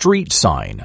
street sign.